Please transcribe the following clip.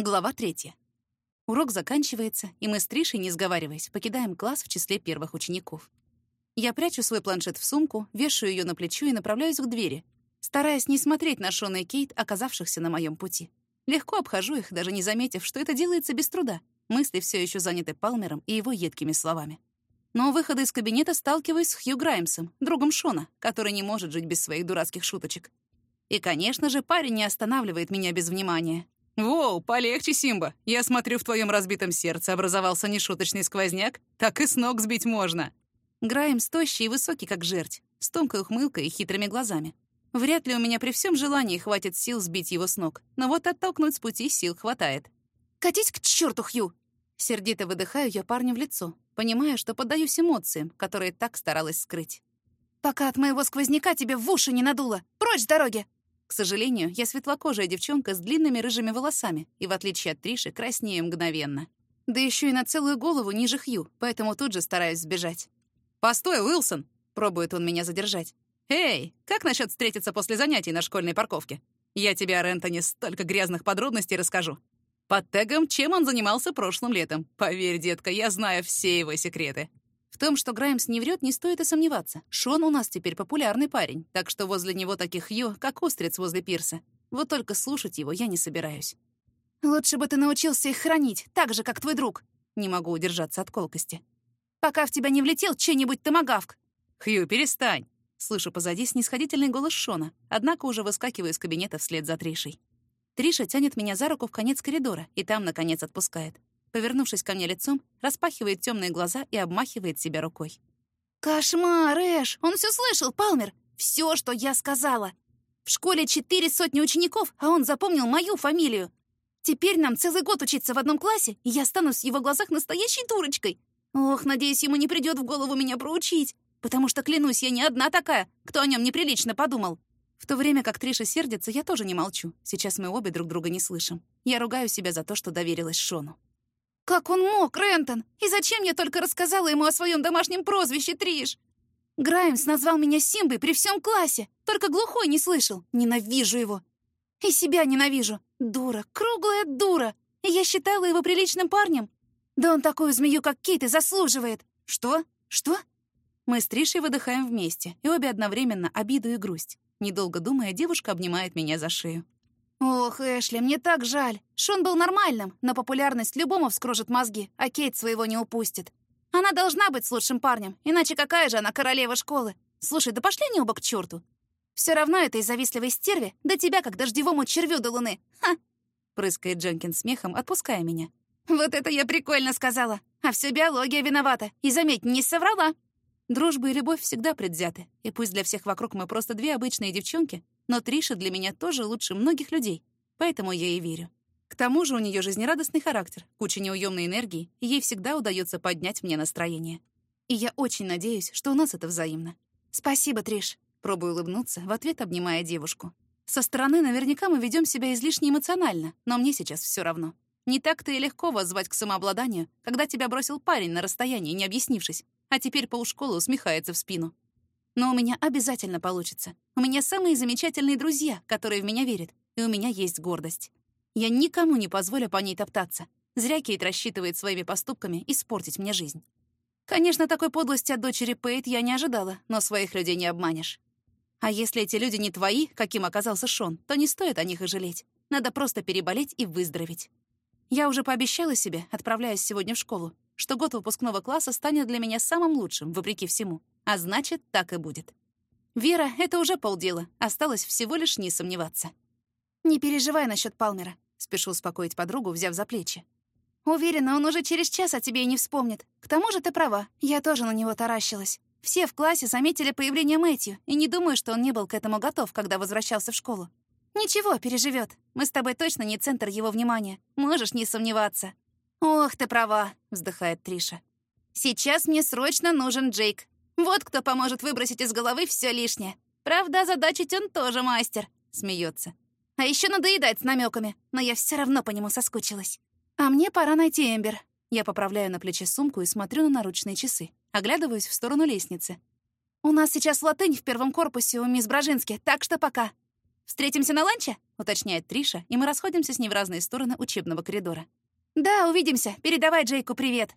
Глава третья. Урок заканчивается, и мы с Тришей, не сговариваясь, покидаем класс в числе первых учеников. Я прячу свой планшет в сумку, вешаю ее на плечо и направляюсь к двери, стараясь не смотреть на Шона и Кейт, оказавшихся на моем пути. Легко обхожу их, даже не заметив, что это делается без труда. Мысли все еще заняты Палмером и его едкими словами. Но у выхода из кабинета сталкиваюсь с Хью Граймсом, другом Шона, который не может жить без своих дурацких шуточек. И, конечно же, парень не останавливает меня без внимания. «Воу, полегче, Симба. Я смотрю, в твоем разбитом сердце образовался нешуточный сквозняк. Так и с ног сбить можно». Граем тощий и высокий, как жерть, с тонкой ухмылкой и хитрыми глазами. Вряд ли у меня при всем желании хватит сил сбить его с ног, но вот оттолкнуть с пути сил хватает. «Катись к черту, Хью!» Сердито выдыхаю я парню в лицо, понимая, что поддаюсь эмоциям, которые так старалась скрыть. «Пока от моего сквозняка тебе в уши не надуло! Прочь с дороги!» К сожалению, я светлокожая девчонка с длинными рыжими волосами и, в отличие от Триши, краснею мгновенно. Да еще и на целую голову ниже Хью, поэтому тут же стараюсь сбежать. «Постой, Уилсон!» — пробует он меня задержать. «Эй, как насчет встретиться после занятий на школьной парковке? Я тебе о Рентоне столько грязных подробностей расскажу. Под тегом, чем он занимался прошлым летом. Поверь, детка, я знаю все его секреты. В том, что Граймс не врет, не стоит и сомневаться. Шон у нас теперь популярный парень, так что возле него таких ю, как устриц возле пирса. Вот только слушать его я не собираюсь. «Лучше бы ты научился их хранить, так же, как твой друг». Не могу удержаться от колкости. «Пока в тебя не влетел чей-нибудь томагавк». «Хью, перестань!» Слышу позади снисходительный голос Шона, однако уже выскакиваю из кабинета вслед за Тришей. Триша тянет меня за руку в конец коридора и там, наконец, отпускает повернувшись ко мне лицом, распахивает темные глаза и обмахивает себя рукой. «Кошмар, Эш! Он все слышал, Палмер! Все, что я сказала! В школе четыре сотни учеников, а он запомнил мою фамилию! Теперь нам целый год учиться в одном классе, и я стану в его глазах настоящей дурочкой! Ох, надеюсь, ему не придет в голову меня проучить, потому что, клянусь, я не одна такая, кто о нем неприлично подумал!» В то время как Триша сердится, я тоже не молчу. Сейчас мы обе друг друга не слышим. Я ругаю себя за то, что доверилась Шону. Как он мог, Рентон? И зачем я только рассказала ему о своем домашнем прозвище Триш? Граймс назвал меня Симбой при всем классе. Только глухой не слышал. Ненавижу его. И себя ненавижу. Дура, круглая дура. Я считала его приличным парнем. Да он такую змею, как Кит, и заслуживает. Что? Что? Мы с Тришей выдыхаем вместе, и обе одновременно обиду и грусть. Недолго думая, девушка обнимает меня за шею. «Ох, Эшли, мне так жаль. Шон был нормальным, но популярность любому вскружит мозги, а Кейт своего не упустит. Она должна быть с лучшим парнем, иначе какая же она королева школы? Слушай, да пошли они оба к черту. Все равно этой завистливой стерве до тебя, как дождевому червю до луны. Ха!» Прыскает Дженкин смехом, отпуская меня. «Вот это я прикольно сказала. А все биология виновата. И, заметь, не соврала». Дружба и любовь всегда предвзяты. И пусть для всех вокруг мы просто две обычные девчонки, но Триша для меня тоже лучше многих людей, поэтому я ей верю. К тому же у нее жизнерадостный характер, куча неуемной энергии, и ей всегда удается поднять мне настроение. И я очень надеюсь, что у нас это взаимно. «Спасибо, Триш», — пробую улыбнуться, в ответ обнимая девушку. Со стороны наверняка мы ведем себя излишне эмоционально, но мне сейчас все равно. Не так-то и легко воззвать к самообладанию, когда тебя бросил парень на расстоянии, не объяснившись, а теперь полшколы усмехается в спину. Но у меня обязательно получится. У меня самые замечательные друзья, которые в меня верят, и у меня есть гордость. Я никому не позволю по ней топтаться. Зря Кейт рассчитывает своими поступками испортить мне жизнь. Конечно, такой подлости от дочери Пейт я не ожидала, но своих людей не обманешь. А если эти люди не твои, каким оказался Шон, то не стоит о них и жалеть. Надо просто переболеть и выздороветь. Я уже пообещала себе, отправляясь сегодня в школу, что год выпускного класса станет для меня самым лучшим, вопреки всему. А значит, так и будет. Вера — это уже полдела. Осталось всего лишь не сомневаться. «Не переживай насчет Палмера», — спешу успокоить подругу, взяв за плечи. «Уверена, он уже через час о тебе и не вспомнит. К тому же ты права, я тоже на него таращилась. Все в классе заметили появление Мэтью, и не думаю, что он не был к этому готов, когда возвращался в школу. Ничего, переживет. Мы с тобой точно не центр его внимания. Можешь не сомневаться». «Ох, ты права», — вздыхает Триша. «Сейчас мне срочно нужен Джейк. Вот кто поможет выбросить из головы все лишнее. Правда, задачить он тоже мастер, смеется. А еще надоедать с намеками, но я все равно по нему соскучилась. А мне пора найти Эмбер. Я поправляю на плече сумку и смотрю на наручные часы. Оглядываюсь в сторону лестницы. У нас сейчас латынь в первом корпусе у мисс Бражински, так что пока. «Встретимся на ланче?» — уточняет Триша, и мы расходимся с ней в разные стороны учебного коридора. «Да, увидимся. Передавай Джейку привет».